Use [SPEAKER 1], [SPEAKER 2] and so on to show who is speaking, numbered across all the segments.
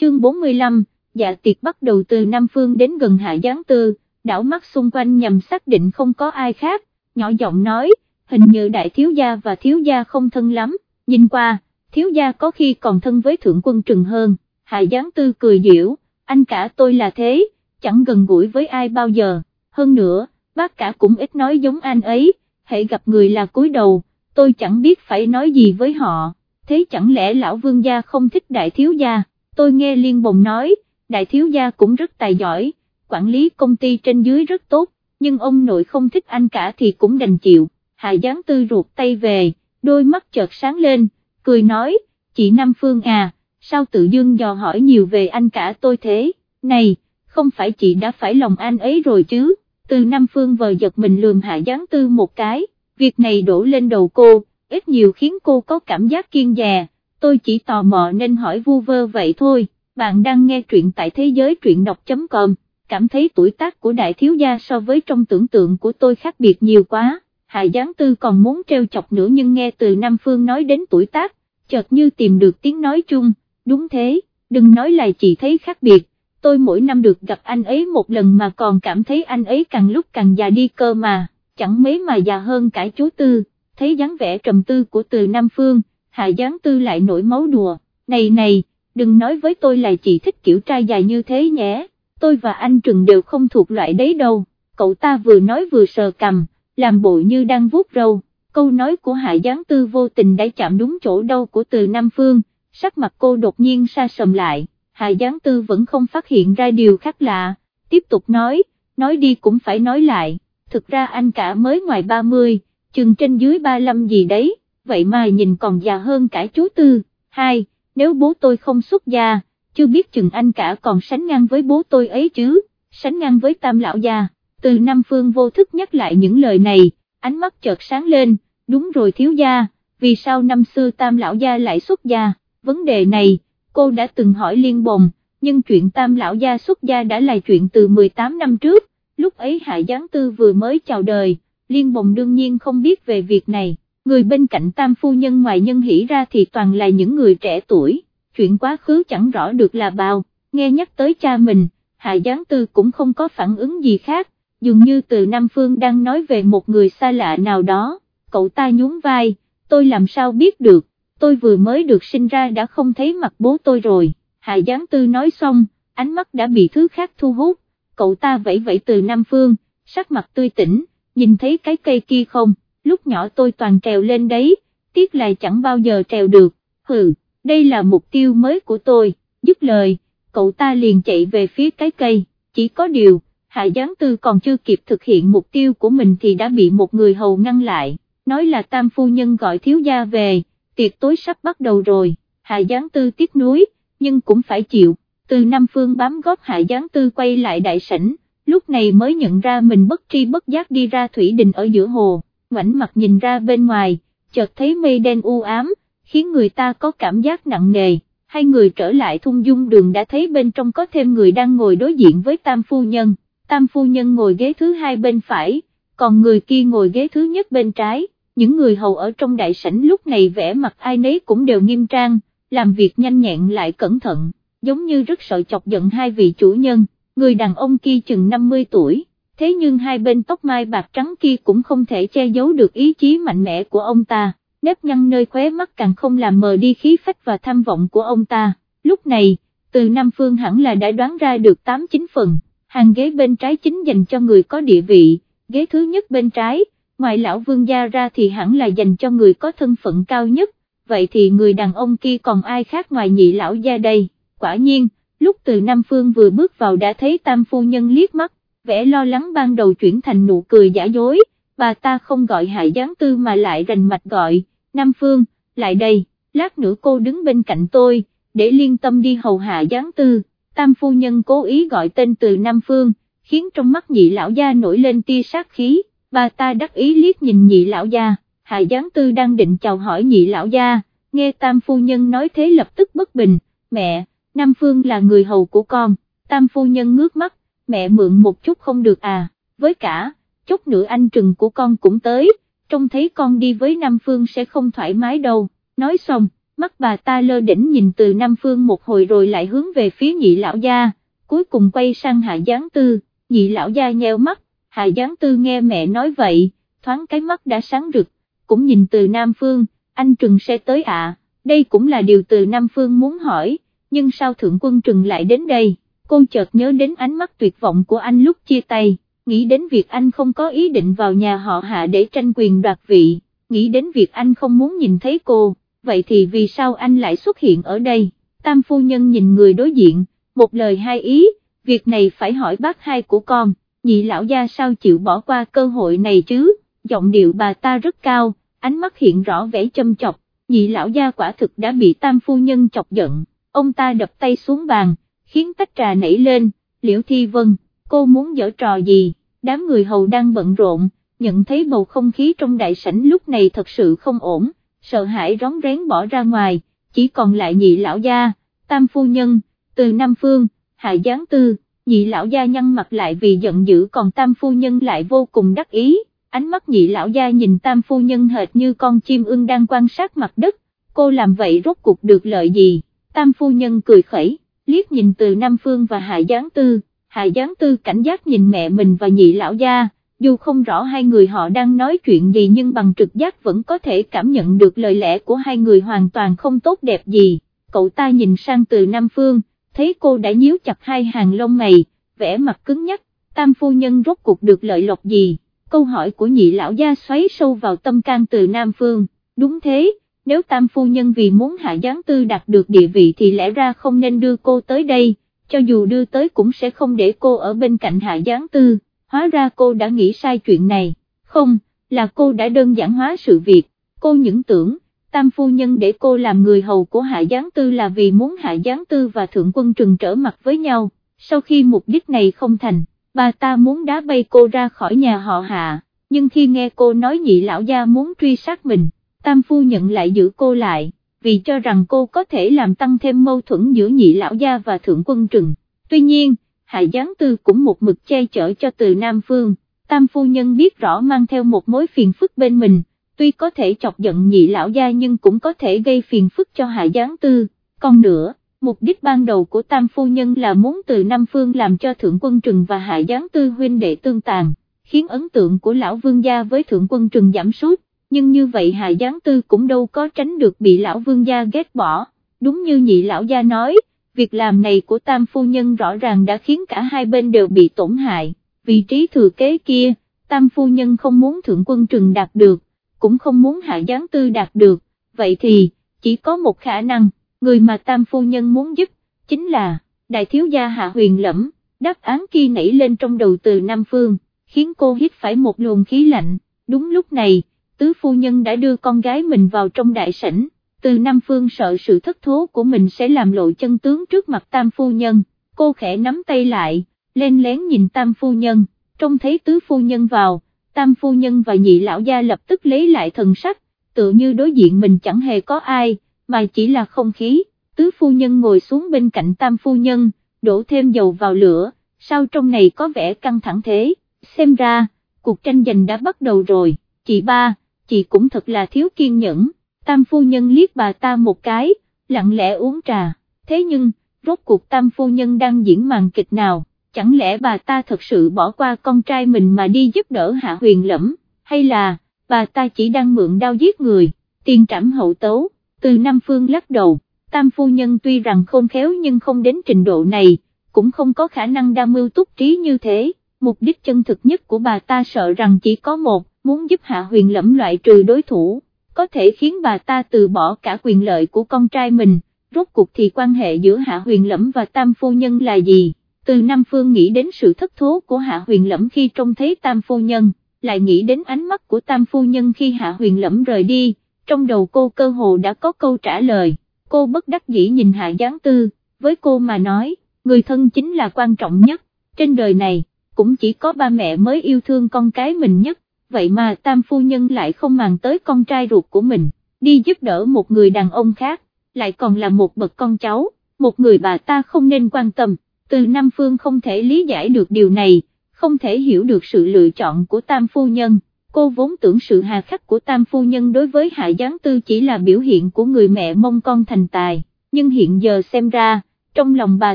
[SPEAKER 1] chương 45, dạ tiệc bắt đầu từ Nam Phương đến gần Hạ Giáng Tư, đảo mắt xung quanh nhằm xác định không có ai khác, nhỏ giọng nói, hình như đại thiếu gia và thiếu gia không thân lắm, nhìn qua, thiếu gia có khi còn thân với thượng quân trừng hơn, Hạ Giáng Tư cười diễu, anh cả tôi là thế, chẳng gần gũi với ai bao giờ, hơn nữa, bác cả cũng ít nói giống anh ấy, hãy gặp người là cúi đầu, tôi chẳng biết phải nói gì với họ, thế chẳng lẽ lão vương gia không thích đại thiếu gia, tôi nghe liên bồng nói, đại thiếu gia cũng rất tài giỏi, quản lý công ty trên dưới rất tốt, nhưng ông nội không thích anh cả thì cũng đành chịu, Hà Giáng Tư ruột tay về, đôi mắt chợt sáng lên, cười nói, chị Nam Phương à, sao tự dưng dò hỏi nhiều về anh cả tôi thế, này, không phải chị đã phải lòng anh ấy rồi chứ, từ Nam Phương vờ giật mình lườm Hạ Giáng Tư một cái, việc này đổ lên đầu cô, ít nhiều khiến cô có cảm giác kiên dè, tôi chỉ tò mò nên hỏi vu vơ vậy thôi, bạn đang nghe truyện tại thế giới truyện đọc.com, cảm thấy tuổi tác của đại thiếu gia so với trong tưởng tượng của tôi khác biệt nhiều quá, Hạ Giáng Tư còn muốn treo chọc nữa nhưng nghe từ Nam Phương nói đến tuổi tác, chợt như tìm được tiếng nói chung, đúng thế, đừng nói là chị thấy khác biệt, tôi mỗi năm được gặp anh ấy một lần mà còn cảm thấy anh ấy càng lúc càng già đi cơ mà, chẳng mấy mà già hơn cả chú Tư, thấy dáng vẻ trầm tư của từ Nam Phương, Hạ Giáng Tư lại nổi máu đùa, này này, đừng nói với tôi là chị thích kiểu trai dài như thế nhé, tôi và anh Trừng đều không thuộc loại đấy đâu, cậu ta vừa nói vừa sờ cầm, làm bộ như đang vuốt râu, câu nói của Hạ Giáng Tư vô tình đã chạm đúng chỗ đau của từ Nam Phương, sắc mặt cô đột nhiên xa sầm lại. Hạ Giáng Tư vẫn không phát hiện ra điều khác lạ, tiếp tục nói, nói đi cũng phải nói lại, thực ra anh cả mới ngoài 30, chừng trên dưới 35 gì đấy, vậy mà nhìn còn già hơn cả chú Tư, hai, nếu bố tôi không xuất gia, chưa biết chừng anh cả còn sánh ngang với bố tôi ấy chứ, sánh ngang với tam lão gia, từ Nam Phương vô thức nhắc lại những lời này, ánh mắt chợt sáng lên, đúng rồi thiếu gia, vì sao năm xưa tam lão gia lại xuất gia, vấn đề này, cô đã từng hỏi liên bồng, nhưng chuyện tam lão gia xuất gia đã là chuyện từ 18 năm trước, lúc ấy Hạ Giáng Tư vừa mới chào đời, liên bồng đương nhiên không biết về việc này, người bên cạnh tam phu nhân ngoài nhân hỷ ra thì toàn là những người trẻ tuổi, chuyện quá khứ chẳng rõ được là bao, nghe nhắc tới cha mình, Hạ Giáng Tư cũng không có phản ứng gì khác, dường như từ Nam Phương đang nói về một người xa lạ nào đó, cậu ta nhún vai, tôi làm sao biết được, tôi vừa mới được sinh ra đã không thấy mặt bố tôi rồi, Hạ Giáng Tư nói xong, ánh mắt đã bị thứ khác thu hút, cậu ta vẫy vẫy từ Nam Phương, sắc mặt tươi tỉnh, nhìn thấy cái cây kia không, lúc nhỏ tôi toàn trèo lên đấy, tiếc là chẳng bao giờ trèo được, hừ, đây là mục tiêu mới của tôi, dứt lời, cậu ta liền chạy về phía cái cây, chỉ có điều, Hạ Giáng Tư còn chưa kịp thực hiện mục tiêu của mình thì đã bị một người hầu ngăn lại, nói là tam phu nhân gọi thiếu gia về, tiệc tối sắp bắt đầu rồi, Hạ Giáng Tư tiếc nuối, nhưng cũng phải chịu, từ Nam Phương bám góp Hạ Giáng Tư quay lại đại sảnh, lúc này mới nhận ra mình bất tri bất giác đi ra thủy đình ở giữa hồ, ngoảnh mặt nhìn ra bên ngoài, chợt thấy mây đen u ám, khiến người ta có cảm giác nặng nề, hai người trở lại thung dung đường đã thấy bên trong có thêm người đang ngồi đối diện với tam phu nhân, tam phu nhân ngồi ghế thứ hai bên phải, còn người kia ngồi ghế thứ nhất bên trái. Những người hầu ở trong đại sảnh lúc này vẽ mặt ai nấy cũng đều nghiêm trang, làm việc nhanh nhẹn lại cẩn thận, giống như rất sợ chọc giận hai vị chủ nhân, người đàn ông kia chừng 50 tuổi, thế nhưng hai bên tóc mai bạc trắng kia cũng không thể che giấu được ý chí mạnh mẽ của ông ta, nếp nhăn nơi khóe mắt càng không làm mờ đi khí phách và tham vọng của ông ta, lúc này, từ Nam Phương hẳn là đã đoán ra được 8-9 phần, hàng ghế bên trái chính dành cho người có địa vị, ghế thứ nhất bên trái, ngoài lão vương gia ra thì hẳn là dành cho người có thân phận cao nhất, vậy thì người đàn ông kia còn ai khác ngoài nhị lão gia đây, quả nhiên, lúc từ Nam Phương vừa bước vào đã thấy tam phu nhân liếc mắt, vẻ lo lắng ban đầu chuyển thành nụ cười giả dối, bà ta không gọi hại gián tư mà lại rành mạch gọi, Nam Phương, lại đây, lát nữa cô đứng bên cạnh tôi, để liên tâm đi hầu hạ gián tư, tam phu nhân cố ý gọi tên từ Nam Phương, khiến trong mắt nhị lão gia nổi lên tia sát khí. Bà ta đắc ý liếc nhìn nhị lão gia, Hạ gián Tư đang định chào hỏi nhị lão gia, nghe tam phu nhân nói thế lập tức bất bình, mẹ, Nam Phương là người hầu của con, tam phu nhân ngước mắt, mẹ mượn một chút không được à, với cả, chút nữa anh trừng của con cũng tới, trông thấy con đi với Nam Phương sẽ không thoải mái đâu, nói xong, mắt bà ta lơ đỉnh nhìn từ Nam Phương một hồi rồi lại hướng về phía nhị lão gia, cuối cùng quay sang Hạ Giáng Tư, nhị lão gia nheo mắt, Hạ Giáng Tư nghe mẹ nói vậy, thoáng cái mắt đã sáng rực, cũng nhìn từ Nam Phương, anh Trừng sẽ tới ạ, à. đây cũng là điều từ Nam Phương muốn hỏi, nhưng sao Thượng Quân Trừng lại đến đây, cô chợt nhớ đến ánh mắt tuyệt vọng của anh lúc chia tay, nghĩ đến việc anh không có ý định vào nhà họ Hạ để tranh quyền đoạt vị, nghĩ đến việc anh không muốn nhìn thấy cô, vậy thì vì sao anh lại xuất hiện ở đây, Tam Phu Nhân nhìn người đối diện, một lời hai ý, việc này phải hỏi bác hai của con, nhị lão gia sao chịu bỏ qua cơ hội này chứ, giọng điệu bà ta rất cao, ánh mắt hiện rõ vẻ châm chọc, nhị lão gia quả thực đã bị tam phu nhân chọc giận, ông ta đập tay xuống bàn, khiến tách trà nảy lên, liễu thi vân, cô muốn dở trò gì, đám người hầu đang bận rộn, nhận thấy bầu không khí trong đại sảnh lúc này thật sự không ổn, sợ hãi rón rén bỏ ra ngoài, chỉ còn lại nhị lão gia, tam phu nhân, từ Nam Phương, Hạ Giáng Tư, nhị lão gia nhăn mặt lại vì giận dữ còn tam phu nhân lại vô cùng đắc ý, ánh mắt nhị lão gia nhìn tam phu nhân hệt như con chim ưng đang quan sát mặt đất, cô làm vậy rốt cuộc được lợi gì, tam phu nhân cười khẩy, liếc nhìn từ Nam Phương và Hạ Giáng Tư, Hạ Giáng Tư cảnh giác nhìn mẹ mình và nhị lão gia, dù không rõ hai người họ đang nói chuyện gì nhưng bằng trực giác vẫn có thể cảm nhận được lời lẽ của hai người hoàn toàn không tốt đẹp gì, cậu ta nhìn sang từ Nam Phương, thấy cô đã nhíu chặt hai hàng lông mày, vẻ mặt cứng nhắc, tam phu nhân rốt cuộc được lợi lộc gì, câu hỏi của nhị lão gia xoáy sâu vào tâm can từ Nam Phương, đúng thế, nếu tam phu nhân vì muốn hạ gián tư đạt được địa vị thì lẽ ra không nên đưa cô tới đây, cho dù đưa tới cũng sẽ không để cô ở bên cạnh hạ gián tư, hóa ra cô đã nghĩ sai chuyện này, không, là cô đã đơn giản hóa sự việc, cô những tưởng, tam phu nhân để cô làm người hầu của Hạ Giáng Tư là vì muốn Hạ Giáng Tư và Thượng Quân Trừng trở mặt với nhau, sau khi mục đích này không thành, bà ta muốn đá bay cô ra khỏi nhà họ Hạ, nhưng khi nghe cô nói nhị lão gia muốn truy sát mình, tam phu nhận lại giữ cô lại, vì cho rằng cô có thể làm tăng thêm mâu thuẫn giữa nhị lão gia và Thượng Quân Trừng, tuy nhiên, Hạ Giáng Tư cũng một mực che chở cho từ Nam Phương, tam phu nhân biết rõ mang theo một mối phiền phức bên mình tuy có thể chọc giận nhị lão gia nhưng cũng có thể gây phiền phức cho Hạ Giáng Tư, còn nữa, mục đích ban đầu của Tam Phu Nhân là muốn từ Nam Phương làm cho Thượng Quân Trừng và Hạ Giáng Tư huynh đệ tương tàn, khiến ấn tượng của lão vương gia với Thượng Quân Trừng giảm sút, nhưng như vậy Hạ Giáng Tư cũng đâu có tránh được bị lão vương gia ghét bỏ, đúng như nhị lão gia nói, việc làm này của Tam Phu Nhân rõ ràng đã khiến cả hai bên đều bị tổn hại, vị trí thừa kế kia, Tam Phu Nhân không muốn Thượng Quân Trừng đạt được cũng không muốn hạ gián tư đạt được, vậy thì, chỉ có một khả năng, người mà tam phu nhân muốn giúp, chính là, đại thiếu gia hạ huyền lẫm, đáp án kia nảy lên trong đầu từ Nam Phương, khiến cô hít phải một luồng khí lạnh, đúng lúc này, tứ phu nhân đã đưa con gái mình vào trong đại sảnh, từ Nam Phương sợ sự thất thố của mình sẽ làm lộ chân tướng trước mặt tam phu nhân, cô khẽ nắm tay lại, lên lén nhìn tam phu nhân, trông thấy tứ phu nhân vào tam phu nhân và nhị lão gia lập tức lấy lại thần sắc, tự như đối diện mình chẳng hề có ai, mà chỉ là không khí, tứ phu nhân ngồi xuống bên cạnh tam phu nhân, đổ thêm dầu vào lửa, sao trong này có vẻ căng thẳng thế, xem ra, cuộc tranh giành đã bắt đầu rồi, chị ba, chị cũng thật là thiếu kiên nhẫn, tam phu nhân liếc bà ta một cái, lặng lẽ uống trà, thế nhưng, rốt cuộc tam phu nhân đang diễn màn kịch nào, chẳng lẽ bà ta thật sự bỏ qua con trai mình mà đi giúp đỡ hạ huyền lẫm, hay là, bà ta chỉ đang mượn đau giết người, tiền trảm hậu tấu, từ Nam Phương lắc đầu, tam phu nhân tuy rằng khôn khéo nhưng không đến trình độ này, cũng không có khả năng đa mưu túc trí như thế, mục đích chân thực nhất của bà ta sợ rằng chỉ có một, muốn giúp hạ huyền lẫm loại trừ đối thủ, có thể khiến bà ta từ bỏ cả quyền lợi của con trai mình, rốt cuộc thì quan hệ giữa hạ huyền lẫm và tam phu nhân là gì? từ Nam Phương nghĩ đến sự thất thố của Hạ Huyền Lẫm khi trông thấy Tam Phu Nhân, lại nghĩ đến ánh mắt của Tam Phu Nhân khi Hạ Huyền Lẫm rời đi, trong đầu cô cơ hồ đã có câu trả lời, cô bất đắc dĩ nhìn Hạ Giáng Tư, với cô mà nói, người thân chính là quan trọng nhất, trên đời này, cũng chỉ có ba mẹ mới yêu thương con cái mình nhất, vậy mà Tam Phu Nhân lại không màng tới con trai ruột của mình, đi giúp đỡ một người đàn ông khác, lại còn là một bậc con cháu, một người bà ta không nên quan tâm từ Nam Phương không thể lý giải được điều này, không thể hiểu được sự lựa chọn của Tam Phu Nhân, cô vốn tưởng sự hà khắc của tam phu nhân đối với hạ gián tư chỉ là biểu hiện của người mẹ mong con thành tài, nhưng hiện giờ xem ra, trong lòng bà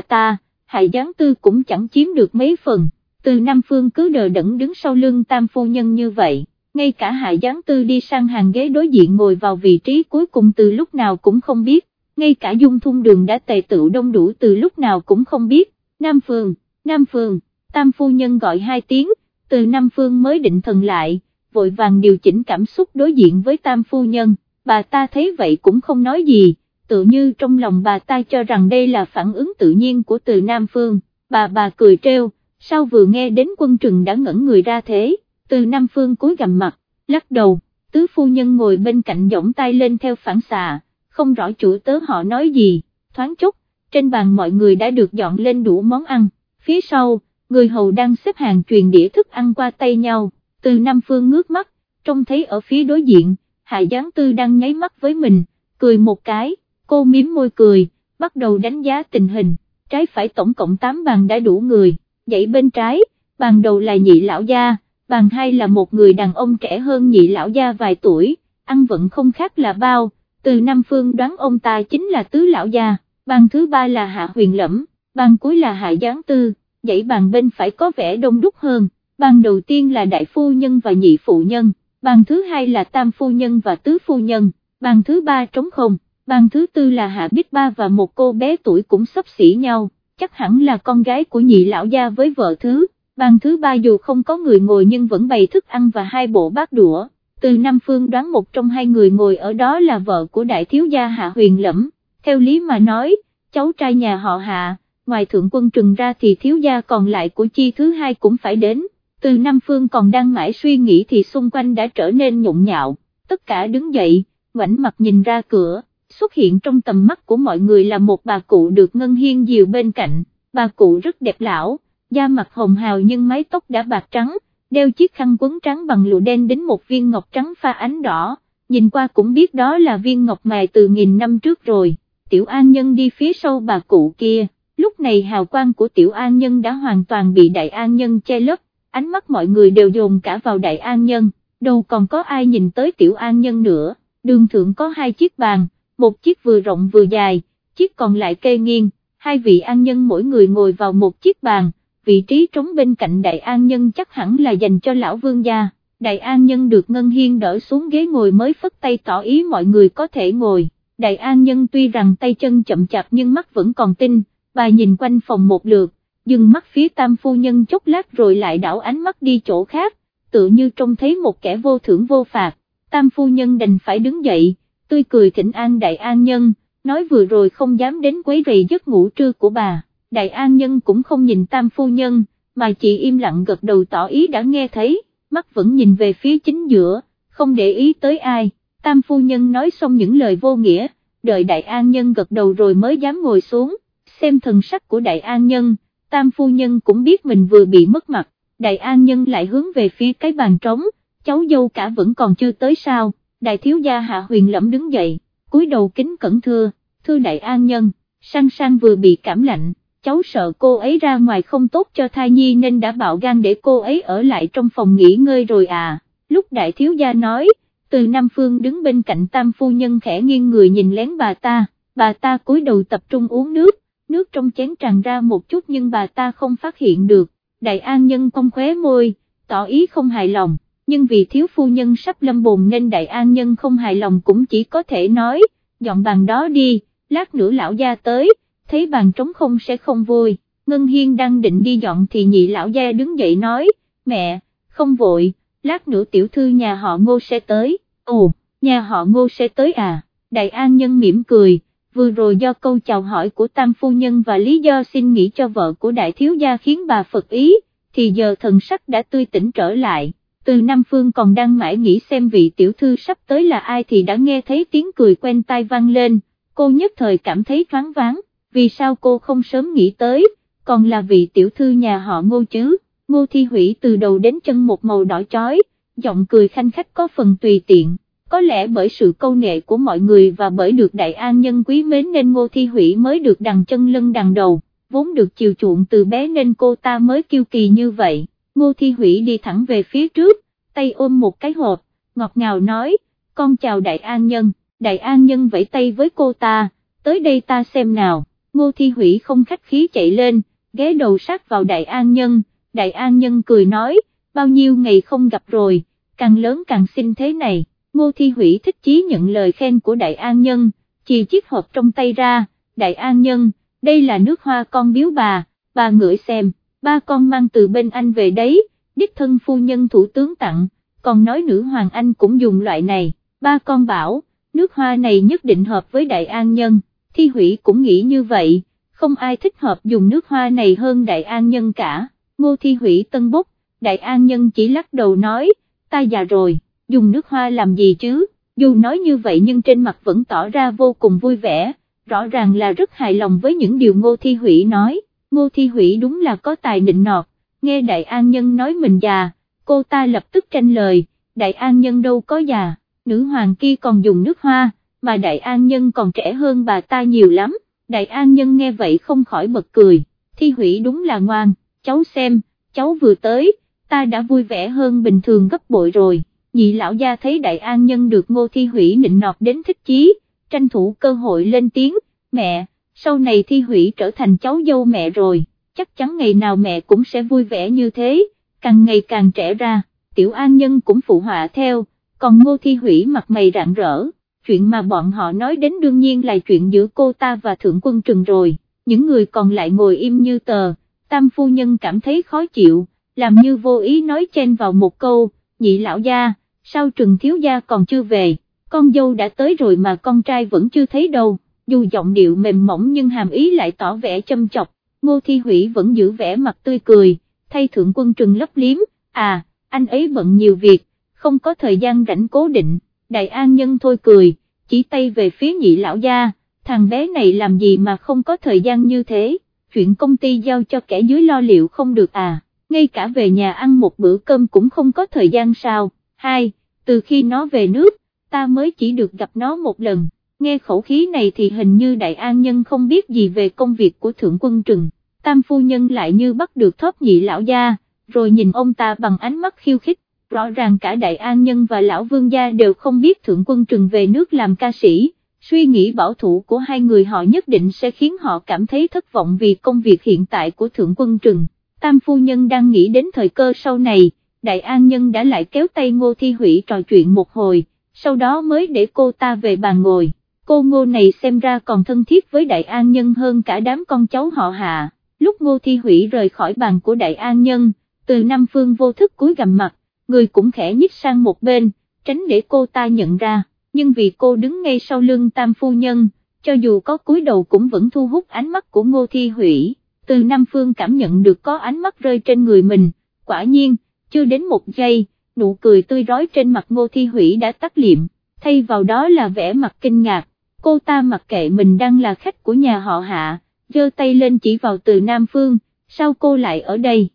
[SPEAKER 1] ta, hạ gián tư cũng chẳng chiếm được mấy phần, từ Nam Phương cứ đờ đẫn đứng sau lưng tam phu nhân như vậy, ngay cả hạ gián tư đi sang hàng ghế đối diện ngồi vào vị trí cuối cùng từ lúc nào cũng không biết, ngay cả dung thung đường đã tề tự đông đủ từ lúc nào cũng không biết, Nam Phương, Nam Phương, tam phu nhân gọi hai tiếng, từ Nam Phương mới định thần lại, vội vàng điều chỉnh cảm xúc đối diện với tam phu nhân, bà ta thấy vậy cũng không nói gì, tự như trong lòng bà ta cho rằng đây là phản ứng tự nhiên của từ Nam Phương, bà bà cười treo, sao vừa nghe đến quân trừng đã ngẩn người ra thế, từ Nam Phương cúi gầm mặt, lắc đầu, tứ phu nhân ngồi bên cạnh giỏng tay lên theo phản xạ, không rõ chủ tớ họ nói gì, thoáng chốc, trên bàn mọi người đã được dọn lên đủ món ăn, phía sau, người hầu đang xếp hàng truyền đĩa thức ăn qua tay nhau, từ Nam Phương ngước mắt, trông thấy ở phía đối diện, Hạ Giáng Tư đang nháy mắt với mình, cười một cái, cô miếm môi cười, bắt đầu đánh giá tình hình, trái phải tổng cộng 8 bàn đã đủ người, dãy bên trái, bàn đầu là nhị lão gia, bàn hai là một người đàn ông trẻ hơn nhị lão gia vài tuổi, ăn vẫn không khác là bao, từ Nam Phương đoán ông ta chính là tứ lão gia, bàn thứ ba là Hạ Huyền Lẫm, bàn cuối là Hạ Giáng Tư. Dãy bàn bên phải có vẻ đông đúc hơn, bàn đầu tiên là đại phu nhân và nhị phụ nhân, bàn thứ hai là tam phu nhân và tứ phu nhân, bàn thứ ba trống không, bàn thứ tư là Hạ Bích Ba và một cô bé tuổi cũng sắp xỉ nhau, chắc hẳn là con gái của nhị lão gia với vợ thứ, bàn thứ ba dù không có người ngồi nhưng vẫn bày thức ăn và hai bộ bát đũa. Từ Nam Phương đoán một trong hai người ngồi ở đó là vợ của đại thiếu gia Hạ Huyền Lẫm, theo lý mà nói, cháu trai nhà họ Hạ, ngoài thượng quân trừng ra thì thiếu gia còn lại của chi thứ hai cũng phải đến, từ Nam Phương còn đang mãi suy nghĩ thì xung quanh đã trở nên nhộn nhạo, tất cả đứng dậy, ngoảnh mặt nhìn ra cửa, xuất hiện trong tầm mắt của mọi người là một bà cụ được Ngân Hiên dìu bên cạnh, bà cụ rất đẹp lão, da mặt hồng hào nhưng mái tóc đã bạc trắng, đeo chiếc khăn quấn trắng bằng lụa đen đến một viên ngọc trắng pha ánh đỏ, nhìn qua cũng biết đó là viên ngọc mài từ nghìn năm trước rồi, tiểu an nhân đi phía sau bà cụ kia. Lúc này hào quang của tiểu an nhân đã hoàn toàn bị đại an nhân che lấp, ánh mắt mọi người đều dồn cả vào đại an nhân, đâu còn có ai nhìn tới tiểu an nhân nữa, đường thượng có hai chiếc bàn, một chiếc vừa rộng vừa dài, chiếc còn lại kê nghiêng, hai vị an nhân mỗi người ngồi vào một chiếc bàn, vị trí trống bên cạnh đại an nhân chắc hẳn là dành cho lão vương gia. Đại An Nhân được Ngân Hiên đỡ xuống ghế ngồi mới phất tay tỏ ý mọi người có thể ngồi, Đại An Nhân tuy rằng tay chân chậm chạp nhưng mắt vẫn còn tin, bà nhìn quanh phòng một lượt, dừng mắt phía tam phu nhân chốc lát rồi lại đảo ánh mắt đi chỗ khác, tự như trông thấy một kẻ vô thưởng vô phạt, tam phu nhân đành phải đứng dậy, tươi cười thỉnh an đại an nhân, nói vừa rồi không dám đến quấy rầy giấc ngủ trưa của bà, đại an nhân cũng không nhìn tam phu nhân, mà chỉ im lặng gật đầu tỏ ý đã nghe thấy, mắt vẫn nhìn về phía chính giữa, không để ý tới ai, tam phu nhân nói xong những lời vô nghĩa, đợi đại an nhân gật đầu rồi mới dám ngồi xuống xem thần sắc của đại an nhân, tam phu nhân cũng biết mình vừa bị mất mặt, đại an nhân lại hướng về phía cái bàn trống, cháu dâu cả vẫn còn chưa tới sao, đại thiếu gia hạ huyền lẫm đứng dậy, cúi đầu kính cẩn thưa, thưa đại an nhân, sang sang vừa bị cảm lạnh, cháu sợ cô ấy ra ngoài không tốt cho thai nhi nên đã bạo gan để cô ấy ở lại trong phòng nghỉ ngơi rồi à, lúc đại thiếu gia nói, từ Nam Phương đứng bên cạnh tam phu nhân khẽ nghiêng người nhìn lén bà ta, bà ta cúi đầu tập trung uống nước, nước trong chén tràn ra một chút nhưng bà ta không phát hiện được, đại an nhân cong khóe môi, tỏ ý không hài lòng, nhưng vì thiếu phu nhân sắp lâm bồn nên đại an nhân không hài lòng cũng chỉ có thể nói, dọn bàn đó đi, lát nữa lão gia tới, thấy bàn trống không sẽ không vui, Ngân Hiên đang định đi dọn thì nhị lão gia đứng dậy nói, mẹ, không vội, lát nữa tiểu thư nhà họ ngô sẽ tới, ồ, nhà họ ngô sẽ tới à, đại an nhân mỉm cười, vừa rồi do câu chào hỏi của tam phu nhân và lý do xin nghỉ cho vợ của đại thiếu gia khiến bà phật ý, thì giờ thần sắc đã tươi tỉnh trở lại, từ Nam Phương còn đang mãi nghĩ xem vị tiểu thư sắp tới là ai thì đã nghe thấy tiếng cười quen tai vang lên, cô nhất thời cảm thấy thoáng váng, vì sao cô không sớm nghĩ tới, còn là vị tiểu thư nhà họ ngô chứ, ngô thi hủy từ đầu đến chân một màu đỏ chói, giọng cười khanh khách có phần tùy tiện. Có lẽ bởi sự câu nệ của mọi người và bởi được đại an nhân quý mến nên ngô thi hủy mới được đằng chân lưng đằng đầu, vốn được chiều chuộng từ bé nên cô ta mới kiêu kỳ như vậy, ngô thi hủy đi thẳng về phía trước, tay ôm một cái hộp, ngọt ngào nói, con chào Đại An Nhân, Đại An Nhân vẫy tay với cô ta, tới đây ta xem nào, Ngô Thi Hủy không khách khí chạy lên, ghé đầu sát vào Đại An Nhân, Đại An Nhân cười nói, bao nhiêu ngày không gặp rồi, càng lớn càng xinh thế này, Ngô Thi Hủy thích chí nhận lời khen của Đại An Nhân, chỉ chiếc hộp trong tay ra, Đại An Nhân, đây là nước hoa con biếu bà, bà ngửi xem, ba con mang từ bên anh về đấy, đích thân phu nhân thủ tướng tặng, còn nói nữ hoàng anh cũng dùng loại này, ba con bảo, nước hoa này nhất định hợp với Đại An Nhân, Thi Hủy cũng nghĩ như vậy, không ai thích hợp dùng nước hoa này hơn Đại An Nhân cả, Ngô Thi Hủy tân bốc, Đại An Nhân chỉ lắc đầu nói, ta già rồi, dùng nước hoa làm gì chứ, dù nói như vậy nhưng trên mặt vẫn tỏ ra vô cùng vui vẻ, rõ ràng là rất hài lòng với những điều Ngô Thi Hủy nói, Ngô Thi Hủy đúng là có tài nịnh nọt, nghe Đại An Nhân nói mình già, cô ta lập tức tranh lời, Đại An Nhân đâu có già, nữ hoàng kia còn dùng nước hoa, mà Đại An Nhân còn trẻ hơn bà ta nhiều lắm, Đại An Nhân nghe vậy không khỏi bật cười, Thi Hủy đúng là ngoan, cháu xem, cháu vừa tới, ta đã vui vẻ hơn bình thường gấp bội rồi, nhị lão gia thấy Đại An Nhân được Ngô Thi Hủy nịnh nọt đến thích chí, tranh thủ cơ hội lên tiếng, mẹ, sau này Thi Hủy trở thành cháu dâu mẹ rồi, chắc chắn ngày nào mẹ cũng sẽ vui vẻ như thế, càng ngày càng trẻ ra, Tiểu An Nhân cũng phụ họa theo, còn Ngô Thi Hủy mặt mày rạng rỡ, chuyện mà bọn họ nói đến đương nhiên là chuyện giữa cô ta và Thượng Quân Trừng rồi, những người còn lại ngồi im như tờ, Tam Phu Nhân cảm thấy khó chịu, làm như vô ý nói chen vào một câu, nhị lão gia, sao Trừng Thiếu Gia còn chưa về, con dâu đã tới rồi mà con trai vẫn chưa thấy đâu, dù giọng điệu mềm mỏng nhưng hàm ý lại tỏ vẻ châm chọc, Ngô Thi Hủy vẫn giữ vẻ mặt tươi cười, thay Thượng Quân Trừng lấp liếm, à, anh ấy bận nhiều việc, không có thời gian rảnh cố định, Đại An Nhân thôi cười, chỉ tay về phía nhị lão gia, thằng bé này làm gì mà không có thời gian như thế, chuyện công ty giao cho kẻ dưới lo liệu không được à, ngay cả về nhà ăn một bữa cơm cũng không có thời gian sao, hai, từ khi nó về nước, ta mới chỉ được gặp nó một lần, nghe khẩu khí này thì hình như Đại An Nhân không biết gì về công việc của Thượng Quân Trừng, Tam Phu Nhân lại như bắt được thóp nhị lão gia, rồi nhìn ông ta bằng ánh mắt khiêu khích, rõ ràng cả Đại An Nhân và Lão Vương Gia đều không biết Thượng Quân Trừng về nước làm ca sĩ, suy nghĩ bảo thủ của hai người họ nhất định sẽ khiến họ cảm thấy thất vọng vì công việc hiện tại của Thượng Quân Trừng. Tam Phu Nhân đang nghĩ đến thời cơ sau này, Đại An Nhân đã lại kéo tay Ngô Thi Hủy trò chuyện một hồi, sau đó mới để cô ta về bàn ngồi. Cô Ngô này xem ra còn thân thiết với Đại An Nhân hơn cả đám con cháu họ hạ. Lúc Ngô Thi Hủy rời khỏi bàn của Đại An Nhân, từ Nam Phương vô thức cúi gầm mặt, người cũng khẽ nhích sang một bên, tránh để cô ta nhận ra, nhưng vì cô đứng ngay sau lưng tam phu nhân, cho dù có cúi đầu cũng vẫn thu hút ánh mắt của Ngô Thi Hủy, từ Nam Phương cảm nhận được có ánh mắt rơi trên người mình, quả nhiên, chưa đến một giây, nụ cười tươi rói trên mặt Ngô Thi Hủy đã tắt liệm, thay vào đó là vẻ mặt kinh ngạc, cô ta mặc kệ mình đang là khách của nhà họ hạ, giơ tay lên chỉ vào từ Nam Phương, sao cô lại ở đây?